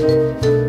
Música